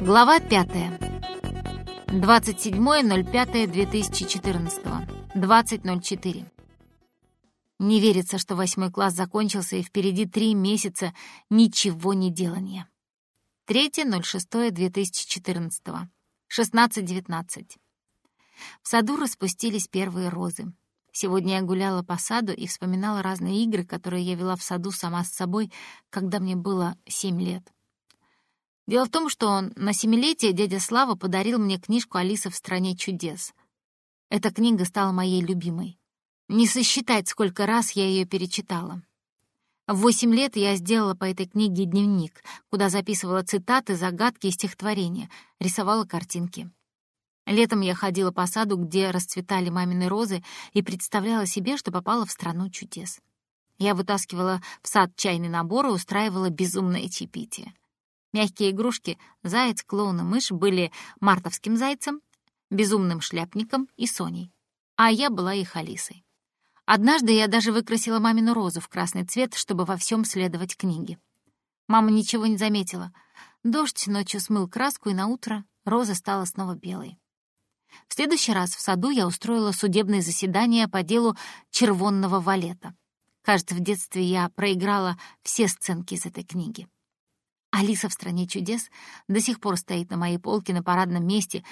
Глава 5. 27.05.2014. 20.04. Не верится, что восьмой класс закончился, и впереди три месяца ничего не делания. 3.06.2014. 16.19. В саду распустились первые розы. Сегодня я гуляла по саду и вспоминала разные игры, которые я вела в саду сама с собой, когда мне было семь лет. Дело в том, что на семилетие дядя Слава подарил мне книжку «Алиса в стране чудес». Эта книга стала моей любимой. Не сосчитать, сколько раз я ее перечитала. В восемь лет я сделала по этой книге дневник, куда записывала цитаты, загадки и стихотворения, рисовала картинки. Летом я ходила по саду, где расцветали мамины розы, и представляла себе, что попала в страну чудес. Я вытаскивала в сад чайный набор и устраивала безумное чаепитие. Мягкие игрушки «Заяц», «Клоун» и «Мышь» были мартовским зайцем, безумным шляпником и Соней. А я была их Алисой. Однажды я даже выкрасила мамину розу в красный цвет, чтобы во всем следовать книге. Мама ничего не заметила. Дождь ночью смыл краску, и на утро роза стала снова белой. В следующий раз в саду я устроила судебное заседание по делу червонного валета. Кажется, в детстве я проиграла все сценки из этой книги. «Алиса в стране чудес» до сих пор стоит на моей полке на парадном месте,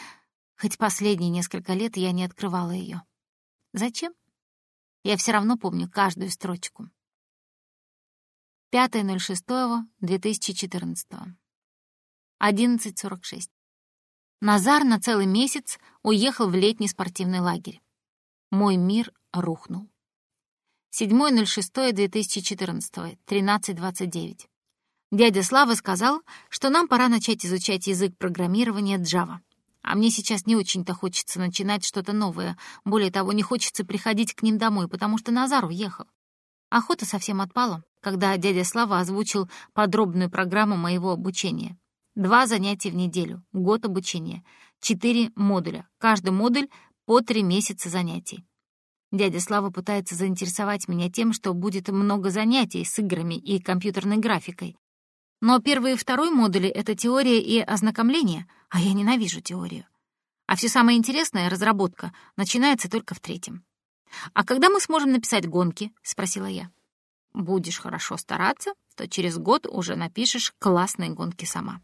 хоть последние несколько лет я не открывала ее. Зачем? Я все равно помню каждую строчку. 5.06.2014. 11.46. Назар на целый месяц уехал в летний спортивный лагерь. Мой мир рухнул. 7.06.2014, 13.29. Дядя Слава сказал, что нам пора начать изучать язык программирования Java. А мне сейчас не очень-то хочется начинать что-то новое. Более того, не хочется приходить к ним домой, потому что Назар уехал. Охота совсем отпала, когда дядя Слава озвучил подробную программу моего обучения. Два занятия в неделю, год обучения, четыре модуля, каждый модуль по три месяца занятий. Дядя Слава пытается заинтересовать меня тем, что будет много занятий с играми и компьютерной графикой. Но первый и второй модули — это теория и ознакомление, а я ненавижу теорию. А все самое интересное, разработка, начинается только в третьем. «А когда мы сможем написать гонки?» — спросила я. «Будешь хорошо стараться, то через год уже напишешь классные гонки сама».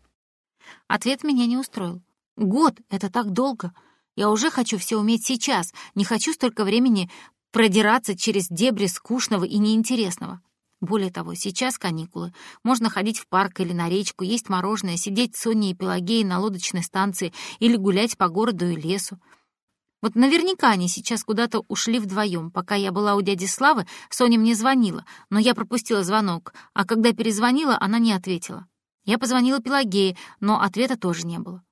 Ответ меня не устроил. Год — это так долго. Я уже хочу все уметь сейчас, не хочу столько времени продираться через дебри скучного и неинтересного. Более того, сейчас каникулы. Можно ходить в парк или на речку, есть мороженое, сидеть с Соней и Пелагеей на лодочной станции или гулять по городу и лесу. Вот наверняка они сейчас куда-то ушли вдвоем. Пока я была у дяди Славы, Соня мне звонила, но я пропустила звонок, а когда перезвонила, она не ответила. Я позвонила Пелагее, но ответа тоже не было.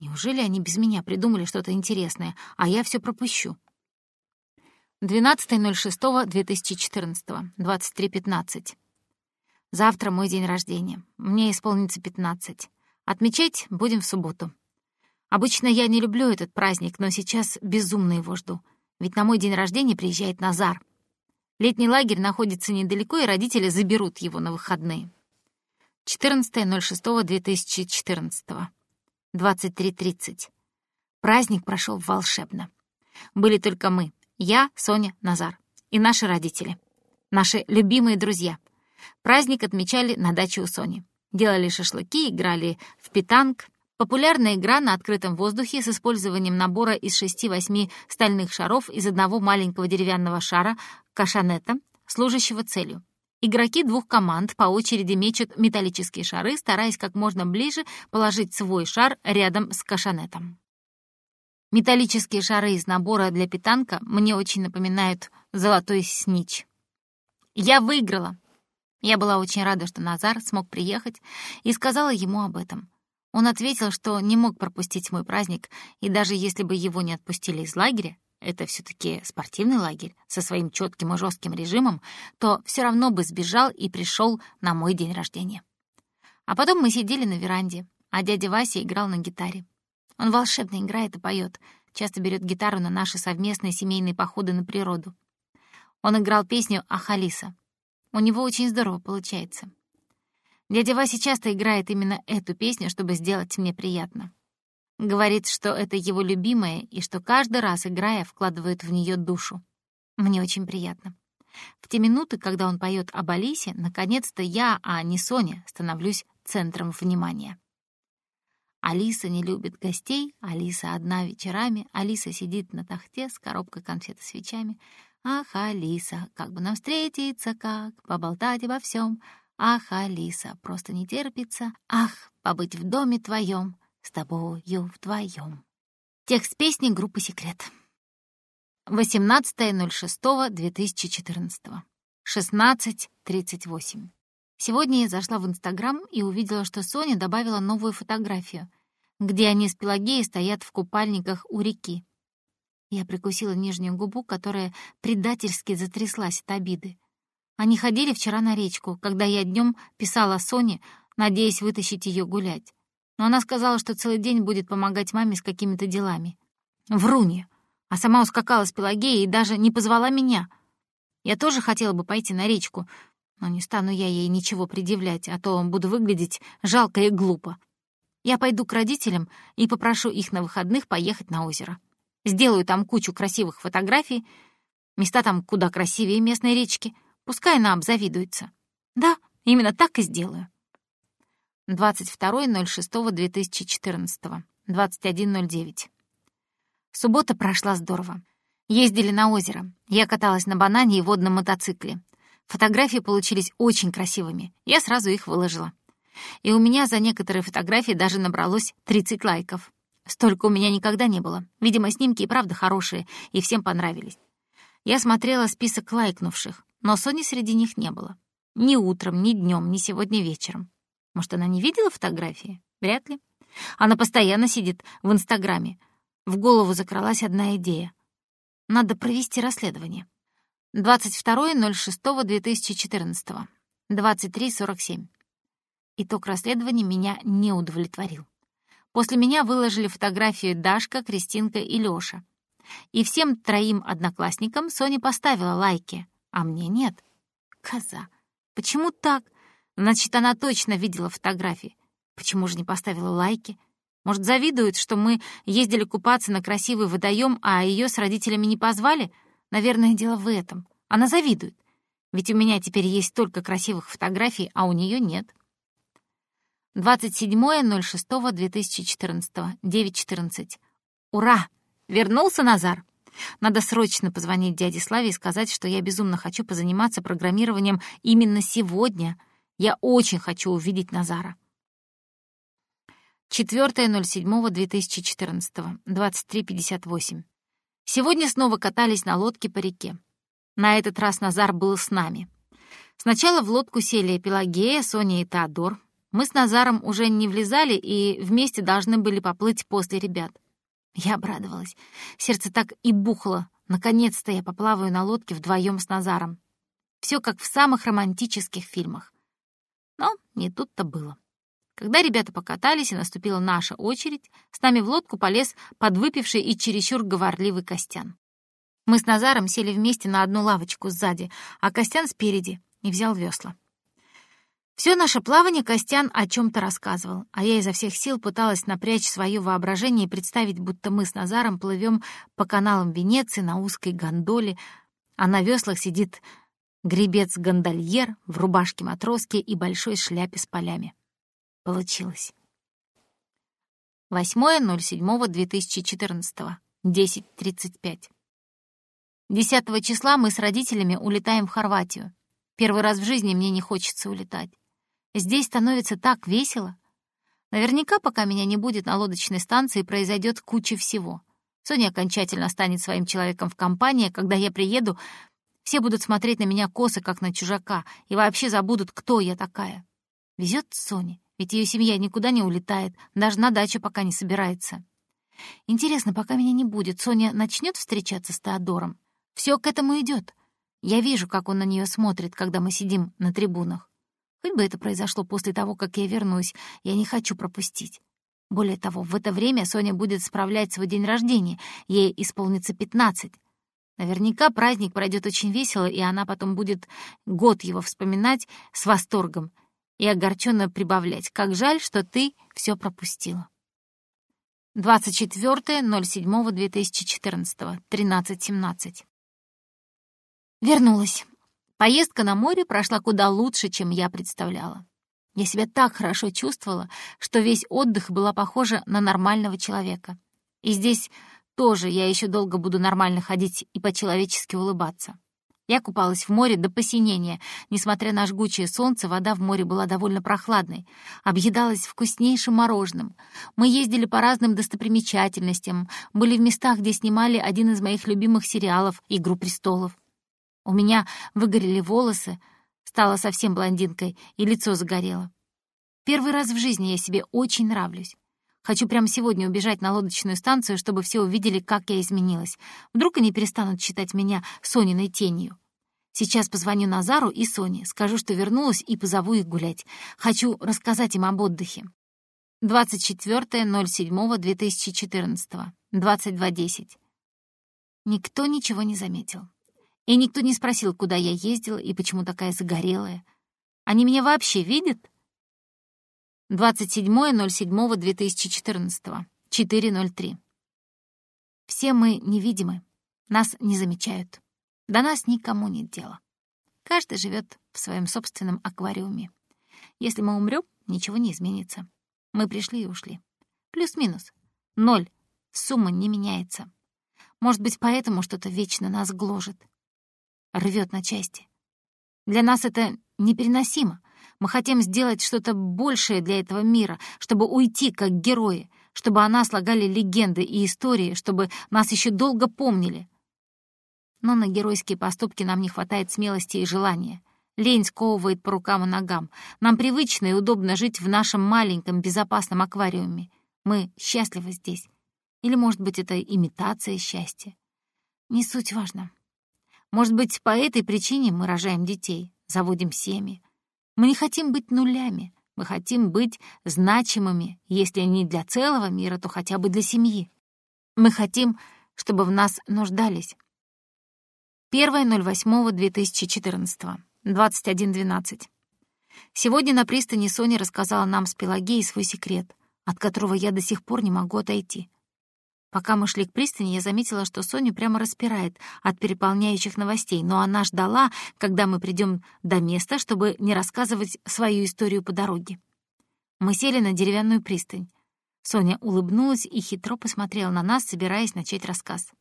Неужели они без меня придумали что-то интересное, а я все пропущу? 12.06.2014, 23.15. Завтра мой день рождения. Мне исполнится 15. Отмечать будем в субботу. Обычно я не люблю этот праздник, но сейчас безумно его жду. Ведь на мой день рождения приезжает Назар. Летний лагерь находится недалеко, и родители заберут его на выходные. 14.06.2014. 23.30. Праздник прошел волшебно. Были только мы, я, Соня, Назар и наши родители. Наши любимые друзья. Праздник отмечали на даче у Сони. Делали шашлыки, играли в питанг. Популярная игра на открытом воздухе с использованием набора из 6-8 стальных шаров из одного маленького деревянного шара, кашанета, служащего целью. Игроки двух команд по очереди мечут металлические шары, стараясь как можно ближе положить свой шар рядом с кашанетом. Металлические шары из набора для питанка мне очень напоминают золотой снич. Я выиграла! Я была очень рада, что Назар смог приехать, и сказала ему об этом. Он ответил, что не мог пропустить мой праздник, и даже если бы его не отпустили из лагеря, это все-таки спортивный лагерь со своим четким и жестким режимом, то все равно бы сбежал и пришел на мой день рождения. А потом мы сидели на веранде, а дядя Вася играл на гитаре. Он волшебно играет и поет, часто берет гитару на наши совместные семейные походы на природу. Он играл песню «Ахалиса». У него очень здорово получается. Дядя Вася часто играет именно эту песню, чтобы сделать мне приятно. Говорит, что это его любимая и что каждый раз, играя, вкладывает в нее душу. Мне очень приятно. В те минуты, когда он поет об Алисе, наконец-то я, а не Соня, становлюсь центром внимания. Алиса не любит гостей, Алиса одна вечерами, Алиса сидит на тахте с коробкой конфет и свечами. Ах, Алиса, как бы нам встретиться, как поболтать обо всем. Ах, Алиса, просто не терпится. Ах, побыть в доме твоем, с тобою вдвоем. Текст песни группы «Секрет». 18.06.2014. 16.38. Сегодня я зашла в Инстаграм и увидела, что Соня добавила новую фотографию, где они с Пелагеей стоят в купальниках у реки. Я прикусила нижнюю губу, которая предательски затряслась от обиды. Они ходили вчера на речку, когда я днем писала Соне, надеясь вытащить ее гулять. Но она сказала, что целый день будет помогать маме с какими-то делами. Врунья. А сама ускакала с Пелагеей и даже не позвала меня. Я тоже хотела бы пойти на речку, но не стану я ей ничего предъявлять, а то буду выглядеть жалко и глупо. Я пойду к родителям и попрошу их на выходных поехать на озеро. Сделаю там кучу красивых фотографий. Места там куда красивее местной речки. Пускай она обзавидуется. Да, именно так и сделаю. 22.06.2014. 21.09. Суббота прошла здорово. Ездили на озеро. Я каталась на банане и водном мотоцикле. Фотографии получились очень красивыми. Я сразу их выложила. И у меня за некоторые фотографии даже набралось 30 лайков. Столько у меня никогда не было. Видимо, снимки и правда хорошие, и всем понравились. Я смотрела список лайкнувших, но Сони среди них не было. Ни утром, ни днем, ни сегодня вечером. Может, она не видела фотографии? Вряд ли. Она постоянно сидит в Инстаграме. В голову закралась одна идея. Надо провести расследование. 22.06.2014. 23.47. Итог расследования меня не удовлетворил. После меня выложили фотографию Дашка, Кристинка и Лёша. И всем троим одноклассникам Соня поставила лайки, а мне нет. Коза. Почему так? Значит, она точно видела фотографии. Почему же не поставила лайки? Может, завидует, что мы ездили купаться на красивый водоем, а ее с родителями не позвали? Наверное, дело в этом. Она завидует. Ведь у меня теперь есть столько красивых фотографий, а у нее нет. 27.06.2014, 9.14. Ура! Вернулся Назар! Надо срочно позвонить дяде Славе и сказать, что я безумно хочу позаниматься программированием именно сегодня. Я очень хочу увидеть Назара. 4.07.2014, 23.58. Сегодня снова катались на лодке по реке. На этот раз Назар был с нами. Сначала в лодку сели Пелагея, Соня и Теодор. Мы с Назаром уже не влезали и вместе должны были поплыть после ребят. Я обрадовалась. Сердце так и бухло. Наконец-то я поплаваю на лодке вдвоем с Назаром. Все как в самых романтических фильмах. Но не тут-то было. Когда ребята покатались и наступила наша очередь, с нами в лодку полез подвыпивший и чересчур говорливый Костян. Мы с Назаром сели вместе на одну лавочку сзади, а Костян спереди и взял весла. Все наше плавание Костян о чем-то рассказывал, а я изо всех сил пыталась напрячь свое воображение и представить, будто мы с Назаром плывем по каналам Венеции на узкой гондоле, а на веслах сидит гребец-гондольер в рубашке матроске и большой шляпе с полями. Получилось. 8.07.2014. 10.35. 10 числа мы с родителями улетаем в Хорватию. Первый раз в жизни мне не хочется улетать. Здесь становится так весело. Наверняка, пока меня не будет на лодочной станции, произойдет куча всего. Соня окончательно станет своим человеком в компании, когда я приеду, все будут смотреть на меня косо, как на чужака, и вообще забудут, кто я такая. Везет Соне, ведь ее семья никуда не улетает, даже на дачу пока не собирается. Интересно, пока меня не будет, Соня начнет встречаться с Теодором? Все к этому идет. Я вижу, как он на нее смотрит, когда мы сидим на трибунах. Хоть бы это произошло после того, как я вернусь, я не хочу пропустить. Более того, в это время Соня будет справлять свой день рождения, ей исполнится 15. Наверняка праздник пройдет очень весело, и она потом будет год его вспоминать с восторгом. и огорченно прибавлять. Как жаль, что ты все пропустила. 24.07.2014, 13.17. Вернулась. Поездка на море прошла куда лучше, чем я представляла. Я себя так хорошо чувствовала, что весь отдых была похожа на нормального человека. И здесь тоже я еще долго буду нормально ходить и по-человечески улыбаться. Я купалась в море до посинения. Несмотря на жгучее солнце, вода в море была довольно прохладной. Объедалась вкуснейшим мороженым. Мы ездили по разным достопримечательностям, были в местах, где снимали один из моих любимых сериалов «Игру престолов». У меня выгорели волосы, стала совсем блондинкой, и лицо загорело. Первый раз в жизни я себе очень нравлюсь. Хочу прямо сегодня убежать на лодочную станцию, чтобы все увидели, как я изменилась. Вдруг они перестанут считать меня Сониной тенью. Сейчас позвоню Назару и Соне, скажу, что вернулась, и позову их гулять. Хочу рассказать им об отдыхе. 24.07.2014, 22.10. Никто ничего не заметил. И никто не спросил, куда я ездила и почему такая загорелая. Они меня вообще видят? 27.07.2014, 4.03. Все мы невидимы, нас не замечают. До нас никому нет дела. Каждый живет в своем собственном аквариуме. Если мы умрем, ничего не изменится. Мы пришли и ушли. Плюс-минус. Ноль. Сумма не меняется. Может быть, поэтому что-то вечно нас гложет. Рвет на части. Для нас это непереносимо. Мы хотим сделать что-то большее для этого мира, чтобы уйти как герои, чтобы о нас слагали легенды и истории, чтобы нас еще долго помнили. Но на геройские поступки нам не хватает смелости и желания. Лень сковывает по рукам и ногам. Нам привычно и удобно жить в нашем маленьком безопасном аквариуме. Мы счастливы здесь. Или, может быть, это имитация счастья. Не суть важно. Может быть, по этой причине мы рожаем детей, заводим семьи, мы не хотим быть нулями, мы хотим быть значимыми, если не для целого мира, то хотя бы для семьи. Мы хотим, чтобы в нас нуждались. 1.08.2014, 21.12. Сегодня на пристани Соня рассказала нам с Пелагеей свой секрет, от которого я до сих пор не могу отойти. Пока мы шли к пристани, я заметила, что Соню прямо распирает от переполняющих новостей, но она ждала, когда мы придем до места, чтобы не рассказывать свою историю по дороге. Мы сели на деревянную пристань. Соня улыбнулась и хитро посмотрела на нас, собираясь начать рассказ.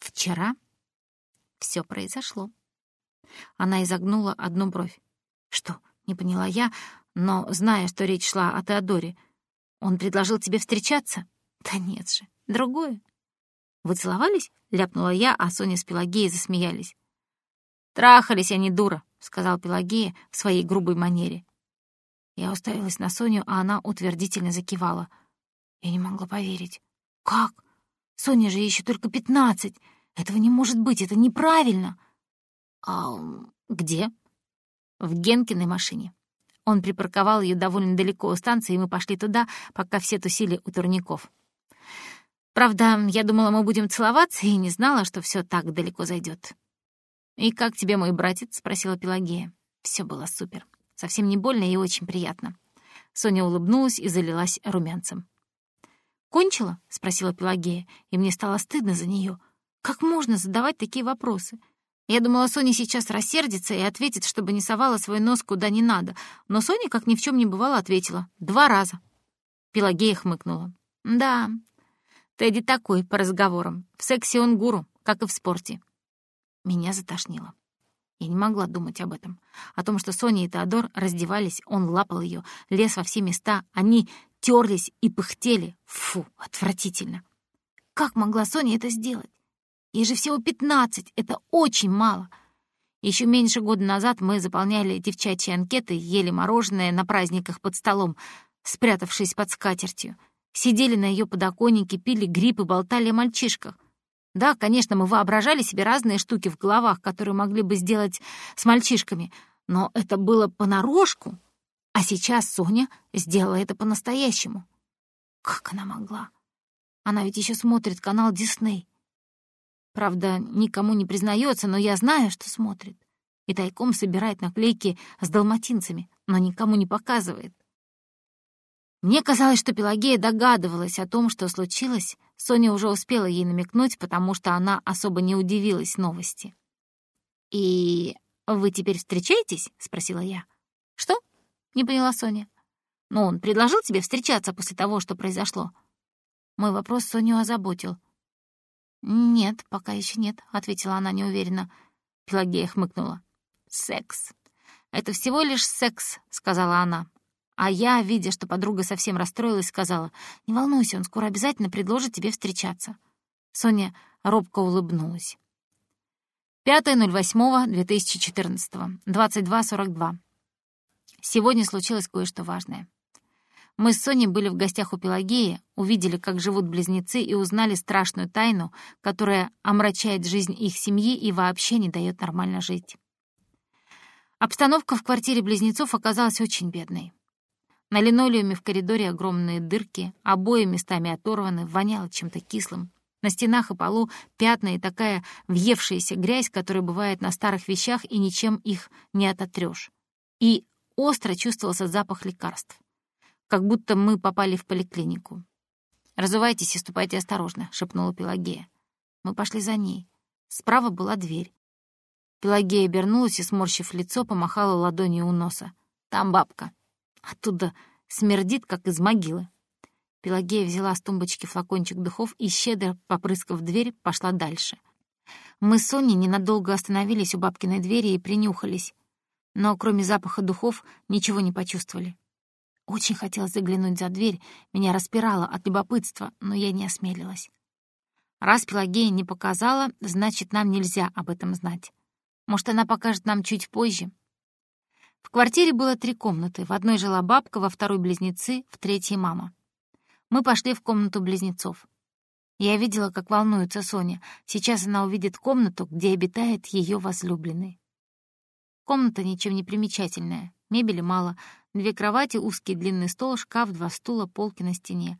«Вчера все произошло». Она изогнула одну бровь. «Что?» — не поняла я, но, зная, что речь шла о Теодоре, «он предложил тебе встречаться?» «Да нет же, другое». «Вы целовались?» — ляпнула я, а Соня с Пелагеей засмеялись. «Трахались они, дура», — сказал Пелагея в своей грубой манере. Я уставилась на Соню, а она утвердительно закивала. Я не могла поверить. «Как? Соня же еще только пятнадцать. Этого не может быть, это неправильно». «А где?» «В Генкиной машине». Он припарковал ее довольно далеко у станции, и мы пошли туда, пока все тусили у турников. Правда, я думала, мы будем целоваться, и не знала, что все так далеко зайдет. «И как тебе мой братец?» — спросила Пелагея. Все было супер. Совсем не больно и очень приятно. Соня улыбнулась и залилась румянцем. «Кончила?» — спросила Пелагея, и мне стало стыдно за нее. Как можно задавать такие вопросы? Я думала, Соня сейчас рассердится и ответит, чтобы не совала свой нос куда не надо, но Соня, как ни в чем не бывало, ответила. Два раза. Пелагея хмыкнула. «Да, Тедди такой, по разговорам. В сексе он гуру, как и в спорте. Меня затошнило. Я не могла думать об этом. О том, что Соня и Теодор раздевались, он лапал ее, лез во все места, они терлись и пыхтели. Фу, отвратительно. Как могла Соня это сделать? Ей же всего пятнадцать, это очень мало. Еще меньше года назад мы заполняли девчачьи анкеты, ели мороженое на праздниках под столом, спрятавшись под скатертью — Сидели на ее подоконнике, пили гриб и болтали о мальчишках. Да, конечно, мы воображали себе разные штуки в головах, которые могли бы сделать с мальчишками, но это было понарошку. А сейчас Соня сделала это по-настоящему. Как она могла? Она ведь еще смотрит канал Дисней. Правда, никому не признается, но я знаю, что смотрит. и тайком собирает наклейки с далматинцами, но никому не показывает. Мне казалось, что Пелагея догадывалась о том, что случилось. Соня уже успела ей намекнуть, потому что она особо не удивилась новости. «И вы теперь встречаетесь?» — спросила я. «Что?» — не поняла Соня. «Ну, он предложил тебе встречаться после того, что произошло?» Мой вопрос Соню озаботил. «Нет, пока еще нет», — ответила она неуверенно. Пелагея хмыкнула. «Секс. Это всего лишь секс», — сказала она. А я, видя, что подруга совсем расстроилась, сказала, «Не волнуйся, он скоро обязательно предложит тебе встречаться». Соня робко улыбнулась. 5.08.2014, 22.42. Сегодня случилось кое-что важное. Мы с Соней были в гостях у Пелагеи, увидели, как живут близнецы и узнали страшную тайну, которая омрачает жизнь их семьи и вообще не дает нормально жить. Обстановка в квартире близнецов оказалась очень бедной. На линолеуме в коридоре огромные дырки, обои местами оторваны, воняло чем-то кислым. На стенах и полу пятна и такая въевшаяся грязь, которая бывает на старых вещах, и ничем их не ототрёшь. И остро чувствовался запах лекарств. Как будто мы попали в поликлинику. «Разувайтесь и ступайте осторожно», — шепнула Пелагея. Мы пошли за ней. Справа была дверь. Пелагея обернулась и, сморщив лицо, помахала ладонью у носа. «Там бабка». Оттуда смердит, как из могилы. Пелагея взяла с тумбочки флакончик духов и, щедро попрыскав дверь, пошла дальше. Мы с Соней ненадолго остановились у бабкиной двери и принюхались, но кроме запаха духов ничего не почувствовали. Очень хотелось заглянуть за дверь, меня распирало от любопытства, но я не осмелилась. Раз Пелагея не показала, значит, нам нельзя об этом знать. Может, она покажет нам чуть позже, в квартире было три комнаты. В одной жила бабка, во второй — близнецы, в третьей — мама. Мы пошли в комнату близнецов. Я видела, как волнуется Соня. Сейчас она увидит комнату, где обитает ее возлюбленный. Комната ничем не примечательная. Мебели мало. Две кровати, узкий длинный стол, шкаф, два стула, полки на стене.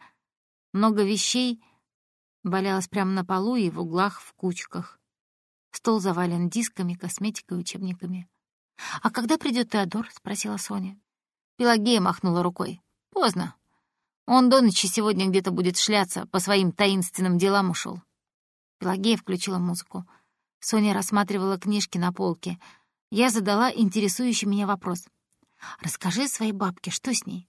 Много вещей валялось прямо на полу и в углах в кучках. Стол завален дисками, косметикой, учебниками. «А когда придет Теодор?» — спросила Соня. Пелагея махнула рукой. «Поздно. Он до ночи сегодня где-то будет шляться, по своим таинственным делам ушел. Пелагея включила музыку. Соня рассматривала книжки на полке. Я задала интересующий меня вопрос. «Расскажи своей бабке, что с ней?»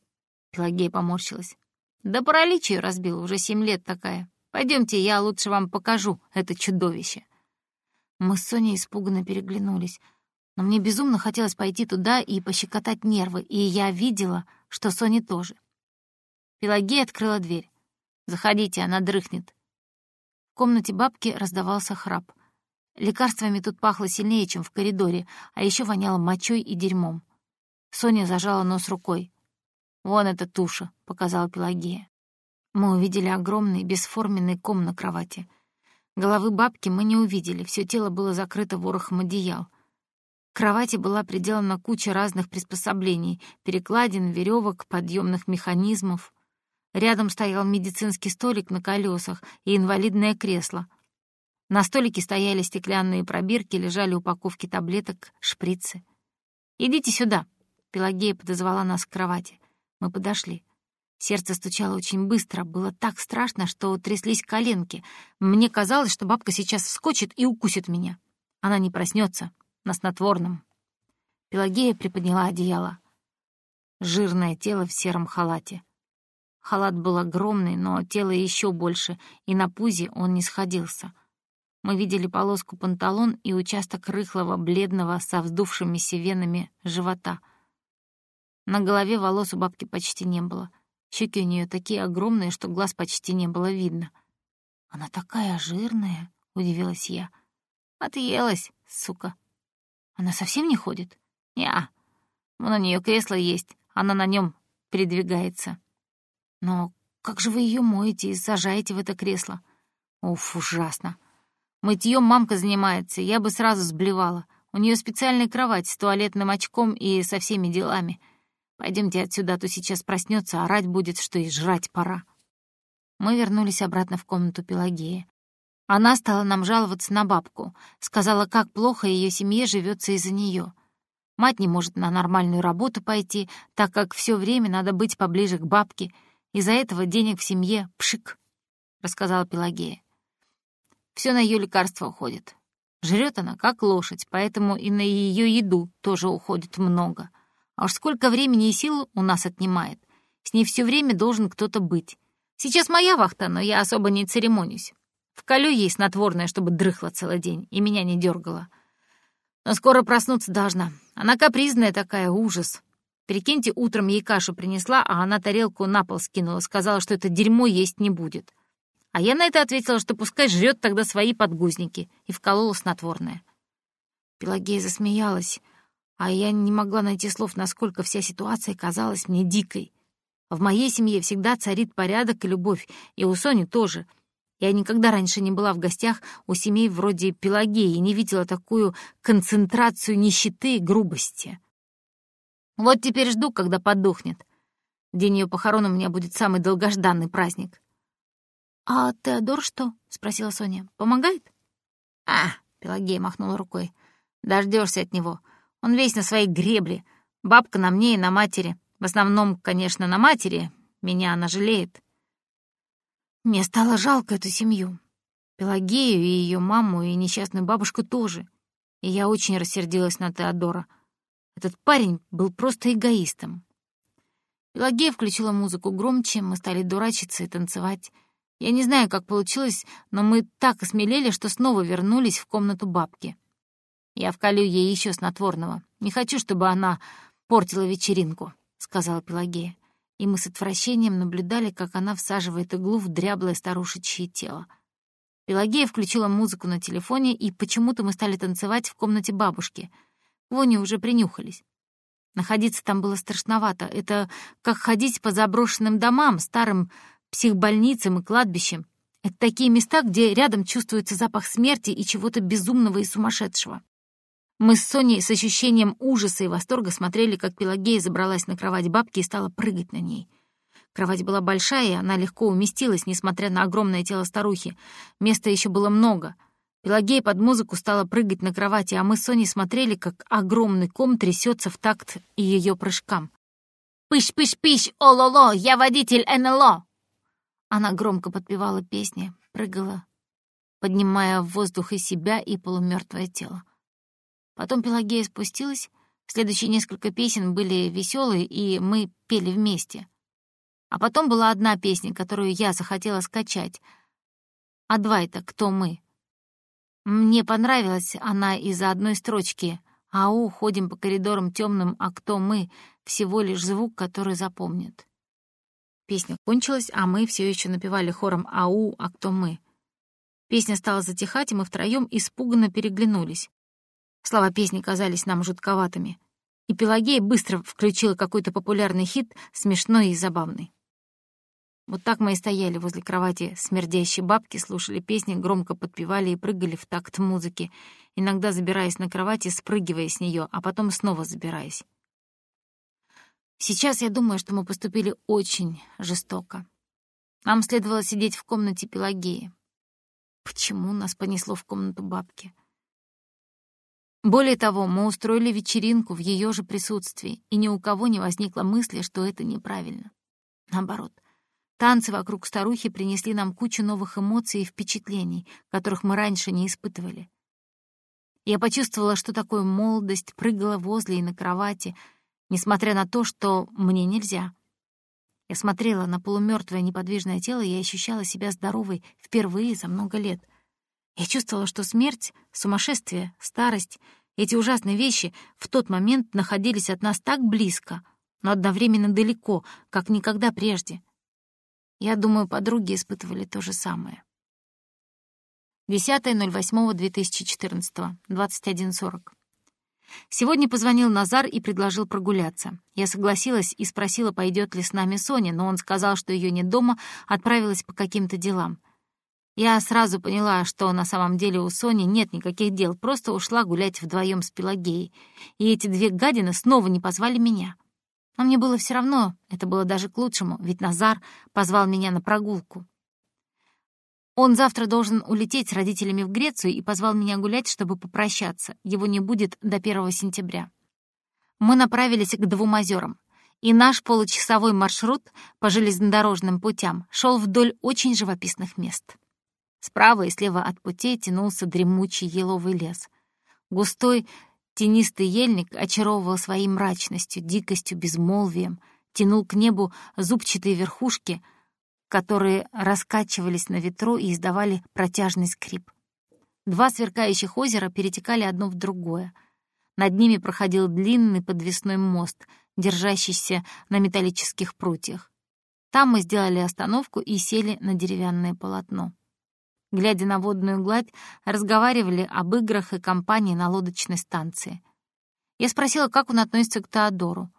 Пелагея поморщилась. «Да паралич ее разбил, уже семь лет такая. Пойдемте, я лучше вам покажу это чудовище». Мы с Соней испуганно переглянулись но мне безумно хотелось пойти туда и пощекотать нервы, и я видела, что Соня тоже. Пелагея открыла дверь. «Заходите, она дрыхнет». В комнате бабки раздавался храп. Лекарствами тут пахло сильнее, чем в коридоре, а еще воняло мочой и дерьмом. Соня зажала нос рукой. «Вон эта туша», — показала Пелагея. Мы увидели огромный бесформенный ком на кровати. Головы бабки мы не увидели, все тело было закрыто ворохом одеял. К кровати была приделана куча разных приспособлений — перекладин, веревок, подъемных механизмов. Рядом стоял медицинский столик на колесах и инвалидное кресло. На столике стояли стеклянные пробирки, лежали упаковки таблеток, шприцы. «Идите сюда», — Пелагея подозвала нас к кровати. Мы подошли. Сердце стучало очень быстро, было так страшно, что тряслись коленки. Мне казалось, что бабка сейчас вскочит и укусит меня. Она не проснется, на снотворном. Пелагея приподняла одеяло. Жирное тело в сером халате. Халат был огромный, но тело еще больше, и на пузе он не сходился. Мы видели полоску панталон и участок рыхлого, бледного, со вздувшимися венами живота. На голове волос у бабки почти не было. Щеки у нее такие огромные, что глаз почти не было видно. «Она такая жирная», — удивилась я. «Отъелась, сука», она совсем не ходит? Неа. Вон у нее кресло есть, она на нем передвигается. Но как же вы ее моете и сажаете в это кресло? Уф, ужасно. Мытьем мамка занимается, я бы сразу сблевала. У нее специальная кровать с туалетным очком и со всеми делами. Пойдемте отсюда, а то сейчас проснется, орать будет, что и жрать пора. Мы вернулись обратно в комнату Пелагеи. Она стала нам жаловаться на бабку, сказала, как плохо ее семье живется из-за нее. Мать не может на нормальную работу пойти, так как все время надо быть поближе к бабке. Из-за этого денег в семье пшик, — рассказала Пелагея. Все на ее лекарства уходит. Жрет она, как лошадь, поэтому и на ее еду тоже уходит много. А уж сколько времени и сил у нас отнимает. С ней все время должен кто-то быть. Сейчас моя вахта, но я особо не церемонюсь. Вколю ей снотворное, чтобы дрыхла целый день, и меня не дергала. Но скоро проснуться должна. Она капризная такая, ужас. Прикиньте, утром ей кашу принесла, а она тарелку на пол скинула, сказала, что это дерьмо есть не будет. А я на это ответила, что пускай жрет тогда свои подгузники, и вколола снотворное. Пелагея засмеялась, а я не могла найти слов, насколько вся ситуация казалась мне дикой. В моей семье всегда царит порядок и любовь, и у Сони тоже — я никогда раньше не была в гостях у семей вроде Пелагеи и не видела такую концентрацию нищеты и грубости. Вот теперь жду, когда подохнет. день ее похорон у меня будет самый долгожданный праздник. «А Теодор что?» — спросила Соня. «Помогает?» «А!» — Пелагея махнула рукой. Дождешься от него. Он весь на своей гребле. Бабка на мне и на матери. В основном, конечно, на матери. Меня она жалеет. Мне стало жалко эту семью. Пелагею и ее маму, и несчастную бабушку тоже. И я очень рассердилась на Теодора. Этот парень был просто эгоистом. Пелагея включила музыку громче, мы стали дурачиться и танцевать. Я не знаю, как получилось, но мы так осмелели, что снова вернулись в комнату бабки. Я вколю ей еще снотворного. Не хочу, чтобы она портила вечеринку, — сказала Пелагея и мы с отвращением наблюдали, как она всаживает иглу в дряблое старушечье тело. Пелагея включила музыку на телефоне, и почему-то мы стали танцевать в комнате бабушки. Вони уже принюхались. Находиться там было страшновато. Это как ходить по заброшенным домам, старым психбольницам и кладбищам. Это такие места, где рядом чувствуется запах смерти и чего-то безумного и сумасшедшего. Мы с Соней с ощущением ужаса и восторга смотрели, как Пелагея забралась на кровать бабки и стала прыгать на ней. Кровать была большая, и она легко уместилась, несмотря на огромное тело старухи. Места еще было много. Пелагея под музыку стала прыгать на кровати, а мы с Соней смотрели, как огромный ком трясется в такт ее прыжкам. «Пыщ-пыщ-пыщ, о-ло-ло, я водитель НЛО!» Она громко подпевала песни, прыгала, поднимая в воздух и себя, и полумертвое тело. Потом Пелагея спустилась, следующие несколько песен были веселые, и мы пели вместе. А потом была одна песня, которую я захотела скачать. А два это «Кто мы?». Мне понравилась она из-за одной строчки «Ау, ходим по коридорам темным, а кто мы?» Всего лишь звук, который запомнят. Песня кончилась, а мы все еще напевали хором «Ау, а кто мы?». Песня стала затихать, и мы втроем испуганно переглянулись. Слова песни казались нам жутковатыми. И Пелагея быстро включила какой-то популярный хит, смешной и забавный. Вот так мы и стояли возле кровати смердящей бабки, слушали песни, громко подпевали и прыгали в такт музыки, иногда забираясь на кровати, спрыгивая с нее, а потом снова забираясь. Сейчас я думаю, что мы поступили очень жестоко. Нам следовало сидеть в комнате Пелагеи. Почему нас понесло в комнату бабки? Более того, мы устроили вечеринку в ее же присутствии, и ни у кого не возникло мысли, что это неправильно. Наоборот, танцы вокруг старухи принесли нам кучу новых эмоций и впечатлений, которых мы раньше не испытывали. Я почувствовала, что такое молодость, прыгала возле и на кровати, несмотря на то, что мне нельзя. Я смотрела на полумертвое неподвижное тело и ощущала себя здоровой впервые за много лет — я чувствовала, что смерть, сумасшествие, старость, эти ужасные вещи в тот момент находились от нас так близко, но одновременно далеко, как никогда прежде. Я думаю, подруги испытывали то же самое. 10.08.2014, 21.40. Сегодня позвонил Назар и предложил прогуляться. Я согласилась и спросила, пойдет ли с нами Соня, но он сказал, что ее нет дома, отправилась по каким-то делам. Я сразу поняла, что на самом деле у Сони нет никаких дел, просто ушла гулять вдвоем с Пелагеей. И эти две гадины снова не позвали меня. Но мне было все равно, это было даже к лучшему, ведь Назар позвал меня на прогулку. Он завтра должен улететь с родителями в Грецию и позвал меня гулять, чтобы попрощаться. Его не будет до 1 сентября. Мы направились к двум озерам, и наш получасовой маршрут по железнодорожным путям шел вдоль очень живописных мест. Справа и слева от путей тянулся дремучий еловый лес. Густой тенистый ельник очаровывал своей мрачностью, дикостью, безмолвием, тянул к небу зубчатые верхушки — которые раскачивались на ветру и издавали протяжный скрип. Два сверкающих озера перетекали одно в другое. Над ними проходил длинный подвесной мост, держащийся на металлических прутьях. Там мы сделали остановку и сели на деревянное полотно. Глядя на водную гладь, разговаривали об играх и компании на лодочной станции. Я спросила, как он относится к Теодору.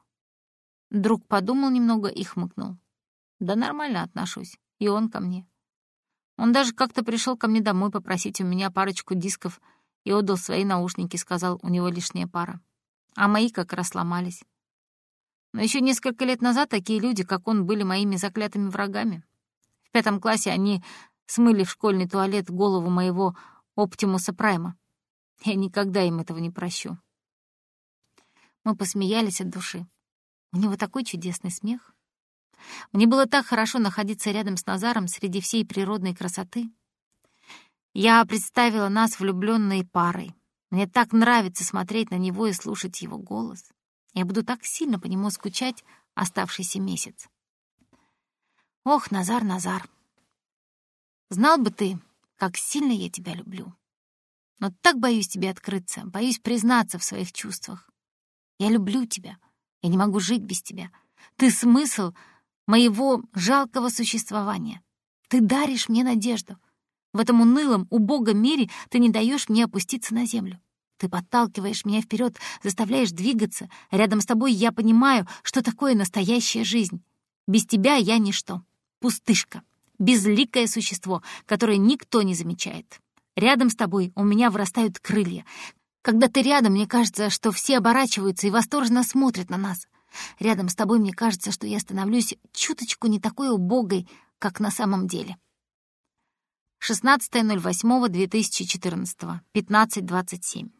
Друг подумал немного и хмыкнул. Да нормально отношусь. И он ко мне. Он даже как-то пришел ко мне домой попросить у меня парочку дисков и отдал свои наушники, сказал, у него лишняя пара. А мои как раз сломались. Но еще несколько лет назад такие люди, как он, были моими заклятыми врагами. В пятом классе они смыли в школьный туалет голову моего Оптимуса Прайма. Я никогда им этого не прощу. Мы посмеялись от души. У него такой чудесный смех. Мне было так хорошо находиться рядом с Назаром среди всей природной красоты. Я представила нас влюбленной парой. Мне так нравится смотреть на него и слушать его голос. Я буду так сильно по нему скучать оставшийся месяц. Ох, Назар, Назар, знал бы ты, как сильно я тебя люблю. Но так боюсь тебе открыться, боюсь признаться в своих чувствах. Я люблю тебя, я не могу жить без тебя. Ты смысл моего жалкого существования. Ты даришь мне надежду. В этом унылом, убогом мире ты не даешь мне опуститься на землю. Ты подталкиваешь меня вперед, заставляешь двигаться. Рядом с тобой я понимаю, что такое настоящая жизнь. Без тебя я ничто. Пустышка. Безликое существо, которое никто не замечает. Рядом с тобой у меня вырастают крылья. Когда ты рядом, мне кажется, что все оборачиваются и восторженно смотрят на нас. Рядом с тобой мне кажется, что я становлюсь чуточку не такой убогой, как на самом деле. 16.08.2014, 15.27.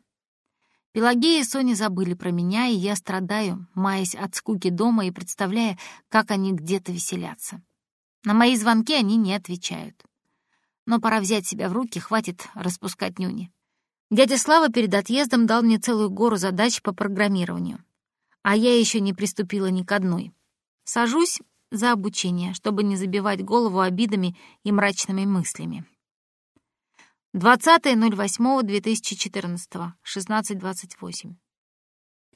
Пелагея и Соня забыли про меня, и я страдаю, маясь от скуки дома и представляя, как они где-то веселятся. На мои звонки они не отвечают. Но пора взять себя в руки, хватит распускать нюни. Дядя Слава перед отъездом дал мне целую гору задач по программированию а я еще не приступила ни к одной. Сажусь за обучение, чтобы не забивать голову обидами и мрачными мыслями. 20.08.2014, 16.28.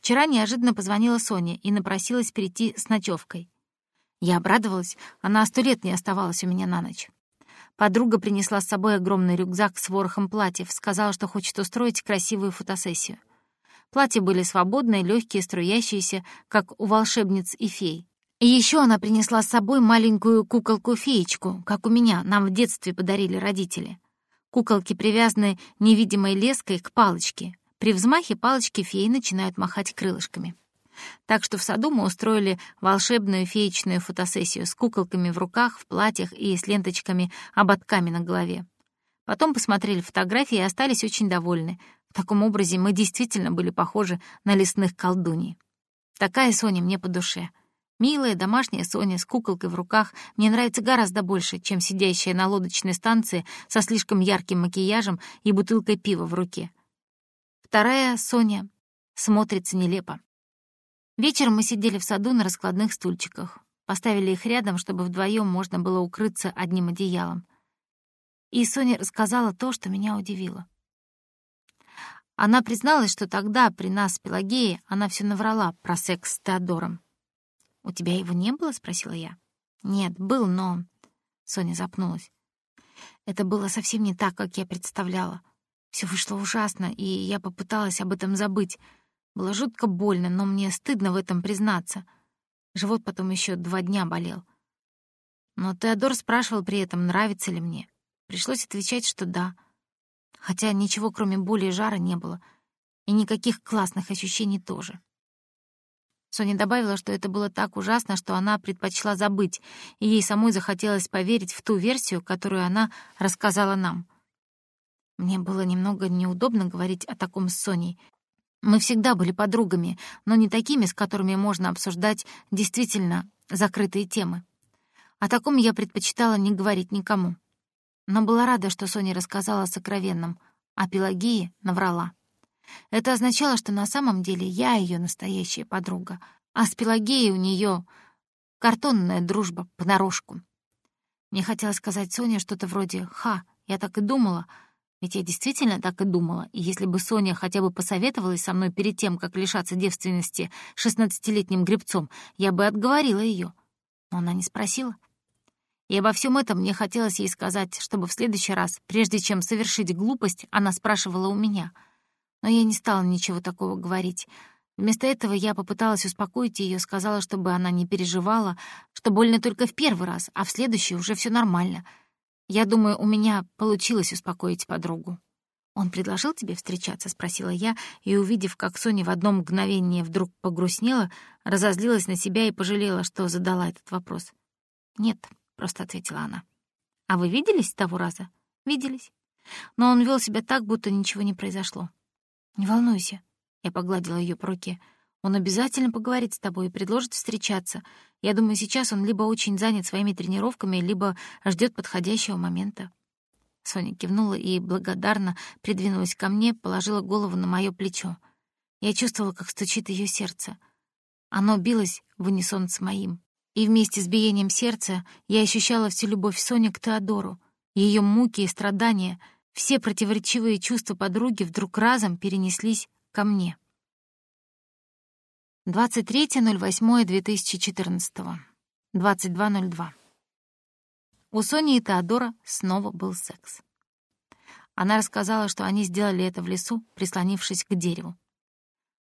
Вчера неожиданно позвонила Соня и напросилась перейти с ночевкой. Я обрадовалась, она сто лет не оставалась у меня на ночь. Подруга принесла с собой огромный рюкзак с ворохом платьев, сказала, что хочет устроить красивую фотосессию. Платья были свободные, легкие, струящиеся, как у волшебниц и фей. И еще она принесла с собой маленькую куколку-феечку, как у меня, нам в детстве подарили родители. Куколки привязаны невидимой леской к палочке. При взмахе палочки феи начинают махать крылышками. Так что в саду мы устроили волшебную феечную фотосессию с куколками в руках, в платьях и с ленточками-ободками на голове. Потом посмотрели фотографии и остались очень довольны. В таком образе мы действительно были похожи на лесных колдуней. Такая Соня мне по душе. Милая домашняя Соня с куколкой в руках мне нравится гораздо больше, чем сидящая на лодочной станции со слишком ярким макияжем и бутылкой пива в руке. Вторая Соня смотрится нелепо. Вечером мы сидели в саду на раскладных стульчиках. Поставили их рядом, чтобы вдвоем можно было укрыться одним одеялом. И Соня рассказала то, что меня удивило. Она призналась, что тогда при нас с Пелагеей она все наврала про секс с Теодором. «У тебя его не было?» — спросила я. «Нет, был, но...» Соня запнулась. «Это было совсем не так, как я представляла. Все вышло ужасно, и я попыталась об этом забыть. Было жутко больно, но мне стыдно в этом признаться. Живот потом еще два дня болел. Но Теодор спрашивал при этом, нравится ли мне. Пришлось отвечать, что да — хотя ничего кроме боли и жара не было, и никаких классных ощущений тоже. Соня добавила, что это было так ужасно, что она предпочла забыть, и ей самой захотелось поверить в ту версию, которую она рассказала нам. Мне было немного неудобно говорить о таком с Соней. Мы всегда были подругами, но не такими, с которыми можно обсуждать действительно закрытые темы. О таком я предпочитала не говорить никому. Но была рада, что Соня рассказала о сокровенном, а Пелагии наврала. Это означало, что на самом деле я ее настоящая подруга, а с Пелагеей у нее картонная дружба понарошку. Мне хотелось сказать Соне что-то вроде «Ха, я так и думала», ведь я действительно так и думала, и если бы Соня хотя бы посоветовалась со мной перед тем, как лишаться девственности шестнадцатилетним гребцом, я бы отговорила ее. Но она не спросила. И обо всем этом мне хотелось ей сказать, чтобы в следующий раз, прежде чем совершить глупость, она спрашивала у меня — но я не стала ничего такого говорить. Вместо этого я попыталась успокоить ее, сказала, чтобы она не переживала, что больно только в первый раз, а в следующий уже все нормально. Я думаю, у меня получилось успокоить подругу. «Он предложил тебе встречаться?» — спросила я, и, увидев, как Соня в одно мгновение вдруг погрустнела, разозлилась на себя и пожалела, что задала этот вопрос. «Нет», — просто ответила она. «А вы виделись с того раза?» «Виделись». Но он вел себя так, будто ничего не произошло. «Не волнуйся», — я погладила ее по руке. «Он обязательно поговорит с тобой и предложит встречаться. Я думаю, сейчас он либо очень занят своими тренировками, либо ждет подходящего момента». Соня кивнула и благодарно придвинулась ко мне, положила голову на мое плечо. Я чувствовала, как стучит ее сердце. Оно билось в унисон с моим. И вместе с биением сердца я ощущала всю любовь Сони к Теодору, ее муки и страдания — все противоречивые чувства подруги вдруг разом перенеслись ко мне. 23.08.2014. 22.02. У Сони и Теодора снова был секс. Она рассказала, что они сделали это в лесу, прислонившись к дереву.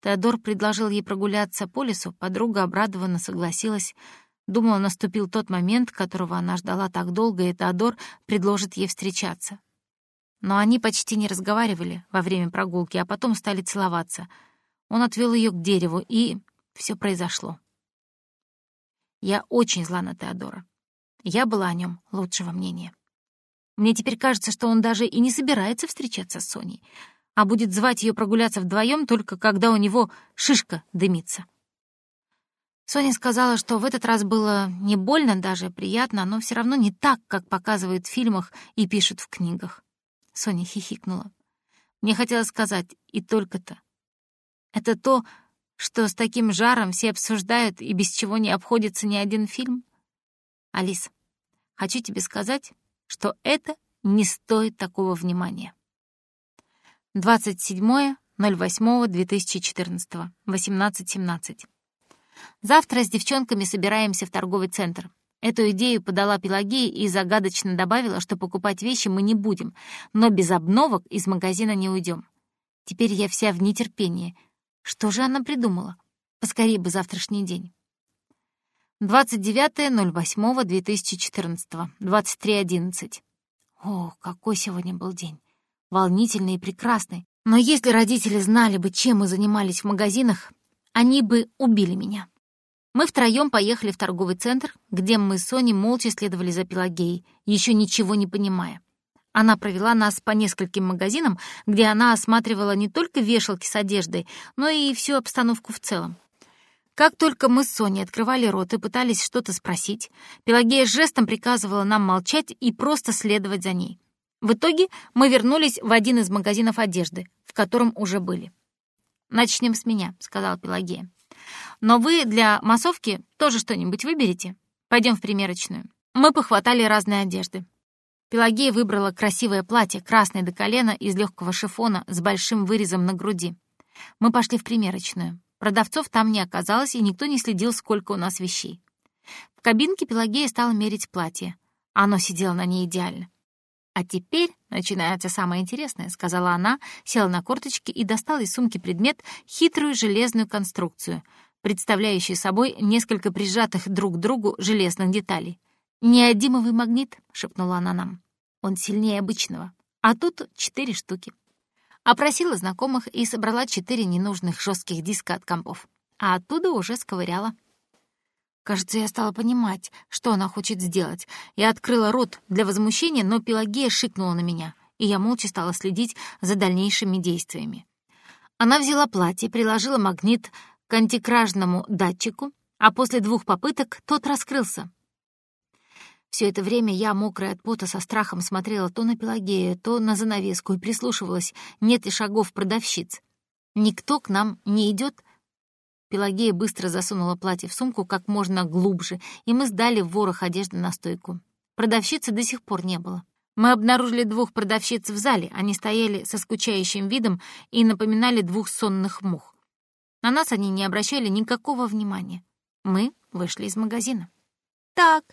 Теодор предложил ей прогуляться по лесу, подруга обрадованно согласилась. Думала, наступил тот момент, которого она ждала так долго, и Теодор предложит ей встречаться. Но они почти не разговаривали во время прогулки, а потом стали целоваться. Он отвел ее к дереву, и все произошло. Я очень зла на Теодора. Я была о нем лучшего мнения. Мне теперь кажется, что он даже и не собирается встречаться с Соней, а будет звать ее прогуляться вдвоем только когда у него шишка дымится. Соня сказала, что в этот раз было не больно даже, приятно, но все равно не так, как показывают в фильмах и пишут в книгах. Соня хихикнула. Мне хотелось сказать, и только-то. Это то, что с таким жаром все обсуждают и без чего не обходится ни один фильм? Алис, хочу тебе сказать, что это не стоит такого внимания. 27.08.2014, 18.17. Завтра с девчонками собираемся в торговый центр. Эту идею подала Пелагея и загадочно добавила, что покупать вещи мы не будем, но без обновок из магазина не уйдем. Теперь я вся в нетерпении. Что же она придумала? Поскорее бы завтрашний день. 29.08.2014, 23.11. О, какой сегодня был день. Волнительный и прекрасный. Но если родители знали бы, чем мы занимались в магазинах, они бы убили меня. Мы втроем поехали в торговый центр, где мы с Соней молча следовали за Пелагеей, еще ничего не понимая. Она провела нас по нескольким магазинам, где она осматривала не только вешалки с одеждой, но и всю обстановку в целом. Как только мы с Соней открывали рот и пытались что-то спросить, Пелагея жестом приказывала нам молчать и просто следовать за ней. В итоге мы вернулись в один из магазинов одежды, в котором уже были. «Начнем с меня», — сказала Пелагея. Но вы для массовки тоже что-нибудь выберете? Пойдем в примерочную. Мы похватали разные одежды. Пелагея выбрала красивое платье, красное до колена, из легкого шифона с большим вырезом на груди. Мы пошли в примерочную. Продавцов там не оказалось, и никто не следил, сколько у нас вещей. В кабинке Пелагея стала мерить платье. Оно сидело на ней идеально. «А теперь начинается самое интересное», — сказала она, села на корточки и достала из сумки предмет хитрую железную конструкцию, представляющую собой несколько прижатых друг к другу железных деталей. «Неодимовый магнит», — шепнула она нам. «Он сильнее обычного. А тут четыре штуки». Опросила знакомых и собрала четыре ненужных жестких диска от компов. а оттуда уже сковыряла. Кажется, я стала понимать, что она хочет сделать. Я открыла рот для возмущения, но Пелагея шикнула на меня, и я молча стала следить за дальнейшими действиями. Она взяла платье, приложила магнит к антикражному датчику, а после двух попыток тот раскрылся. Все это время я, мокрая от пота, со страхом смотрела то на Пелагею, то на занавеску и прислушивалась, нет ли шагов продавщиц. Никто к нам не идет. Пелагея быстро засунула платье в сумку как можно глубже, и мы сдали ворох одежды на стойку. Продавщицы до сих пор не было. Мы обнаружили двух продавщиц в зале. Они стояли со скучающим видом и напоминали двух сонных мух. На нас они не обращали никакого внимания. Мы вышли из магазина. «Так,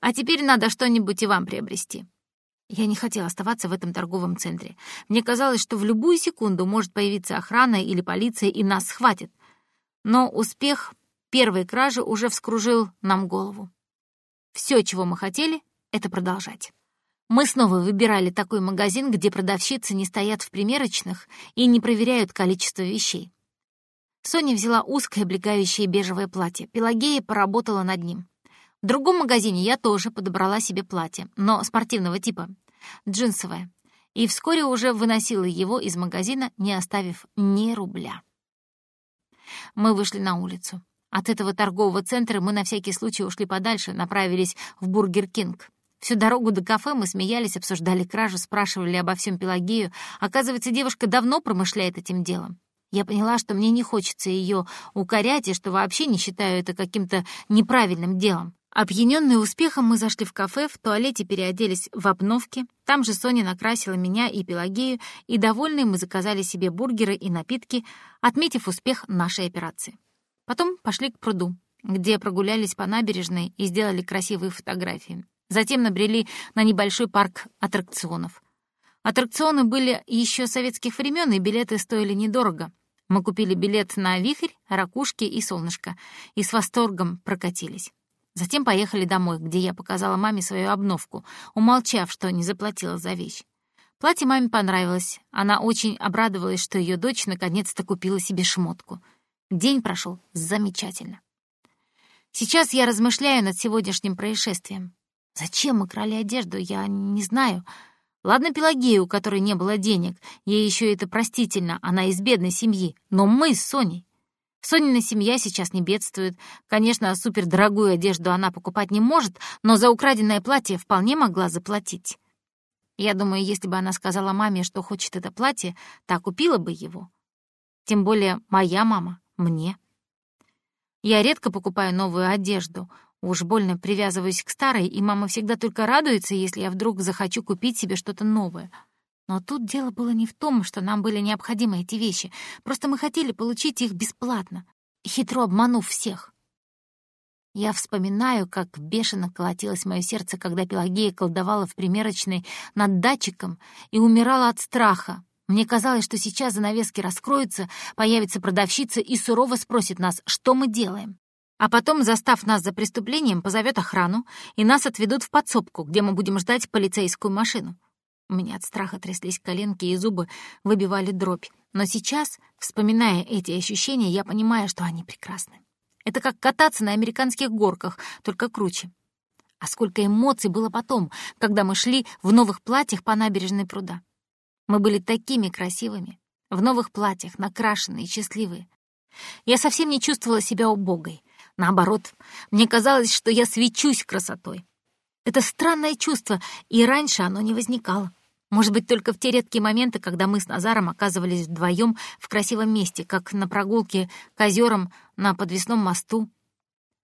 а теперь надо что-нибудь и вам приобрести». Я не хотела оставаться в этом торговом центре. Мне казалось, что в любую секунду может появиться охрана или полиция, и нас схватят. Но успех первой кражи уже вскружил нам голову. Все, чего мы хотели, — это продолжать. Мы снова выбирали такой магазин, где продавщицы не стоят в примерочных и не проверяют количество вещей. Соня взяла узкое облегающее бежевое платье. Пелагея поработала над ним. В другом магазине я тоже подобрала себе платье, но спортивного типа, джинсовое, и вскоре уже выносила его из магазина, не оставив ни рубля. Мы вышли на улицу. От этого торгового центра мы на всякий случай ушли подальше, направились в Бургер Кинг. Всю дорогу до кафе мы смеялись, обсуждали кражу, спрашивали обо всем Пелагею. Оказывается, девушка давно промышляет этим делом. Я поняла, что мне не хочется ее укорять и что вообще не считаю это каким-то неправильным делом. Опьянённые успехом мы зашли в кафе, в туалете переоделись в обновки. Там же Соня накрасила меня и Пелагею, и, довольные, мы заказали себе бургеры и напитки, отметив успех нашей операции. Потом пошли к пруду, где прогулялись по набережной и сделали красивые фотографии. Затем набрели на небольшой парк аттракционов. Аттракционы были еще советских времен, и билеты стоили недорого. Мы купили билет на вихрь, ракушки и солнышко, и с восторгом прокатились. Затем поехали домой, где я показала маме свою обновку, умолчав, что не заплатила за вещь. Платье маме понравилось. Она очень обрадовалась, что ее дочь наконец-то купила себе шмотку. День прошел замечательно. Сейчас я размышляю над сегодняшним происшествием. Зачем мы крали одежду, я не знаю. Ладно Пелагею, у которой не было денег, ей еще это простительно, она из бедной семьи. Но мы с Соней. Сонина семья сейчас не бедствует. Конечно, супердорогую одежду она покупать не может, но за украденное платье вполне могла заплатить. Я думаю, если бы она сказала маме, что хочет это платье, та купила бы его. Тем более моя мама мне. Я редко покупаю новую одежду. Уж больно привязываюсь к старой, и мама всегда только радуется, если я вдруг захочу купить себе что-то новое. Но тут дело было не в том, что нам были необходимы эти вещи. Просто мы хотели получить их бесплатно, хитро обманув всех. Я вспоминаю, как бешено колотилось мое сердце, когда Пелагея колдовала в примерочной над датчиком и умирала от страха. Мне казалось, что сейчас занавески раскроются, появится продавщица и сурово спросит нас, что мы делаем а потом, застав нас за преступлением, позовет охрану, и нас отведут в подсобку, где мы будем ждать полицейскую машину. У меня от страха тряслись коленки и зубы выбивали дробь. Но сейчас, вспоминая эти ощущения, я понимаю, что они прекрасны. Это как кататься на американских горках, только круче. А сколько эмоций было потом, когда мы шли в новых платьях по набережной пруда. Мы были такими красивыми, в новых платьях, накрашенные, счастливые. Я совсем не чувствовала себя убогой. Наоборот, мне казалось, что я свечусь красотой. Это странное чувство, и раньше оно не возникало. Может быть, только в те редкие моменты, когда мы с Назаром оказывались вдвоем в красивом месте, как на прогулке к озерам на подвесном мосту.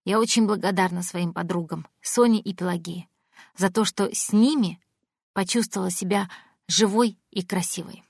Я очень благодарна своим подругам, Соне и Пелагее, за то, что с ними почувствовала себя живой и красивой.